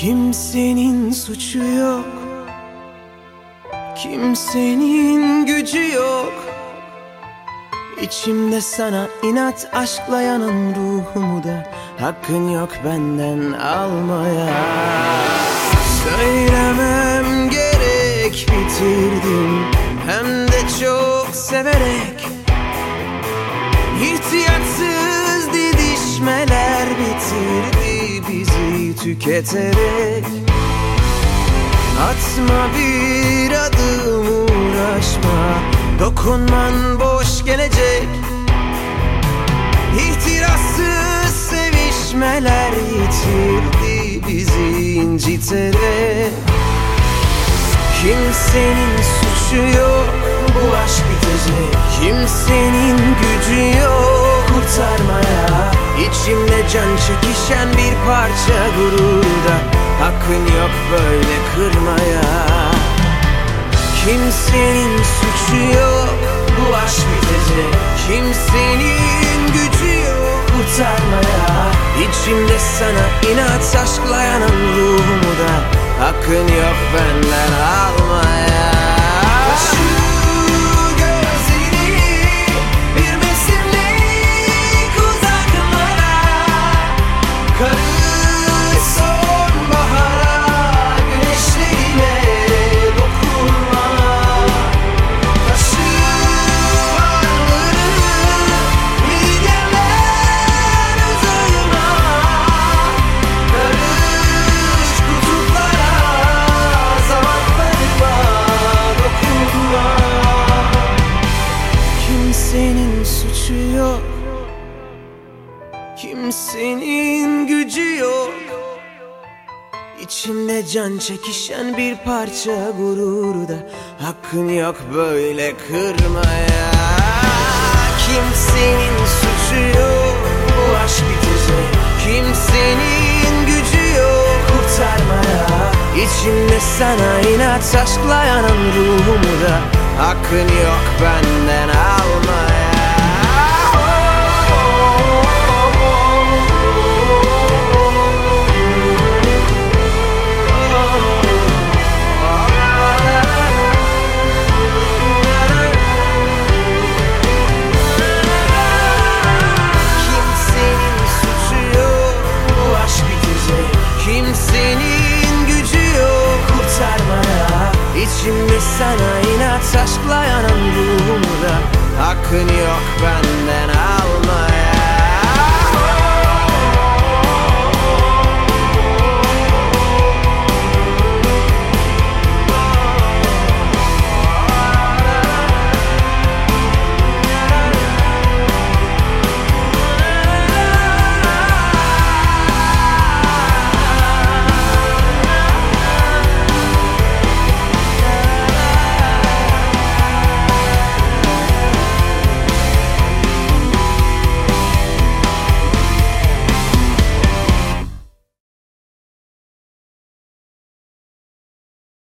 Kimsenin suçu yok. Kimsenin gücü yok. İçimde sana inat aşkla yanan ruhumu da Hakkın yok benden almaya. Söylemem gerek bitirdim. Hem de çok severek. İhtiyatsız tüketerek Atma bir adım uğraşma. Dokunman boş gelecek. İhtirassız sevişmeler yitirdi bizi inciterek Kimsenin suçu yok bu aşk bitecek. Kimsenin gücü yok can çekişen bir parça gururda. Hakkın yok böyle kırmaya. Kimsenin suçu yok bu aşk bitecek. Kimsenin gücü yok kurtarmaya. İçimde sana inat aşkla yanan Kimsenin gücü yok? İçimde can çekişen bir parça gururu da Hakkın yok böyle kırmaya. Kimsenin suçu yok? Bu aşk bitecek Kimsenin gücü yok? Kurtarmaya. İçimde sana inat aşkla yanan ruhumu da Hakkın yok benden almaya İçimde sana inat aşkla yanan ruhumu da Hakkın yok benden. Almaya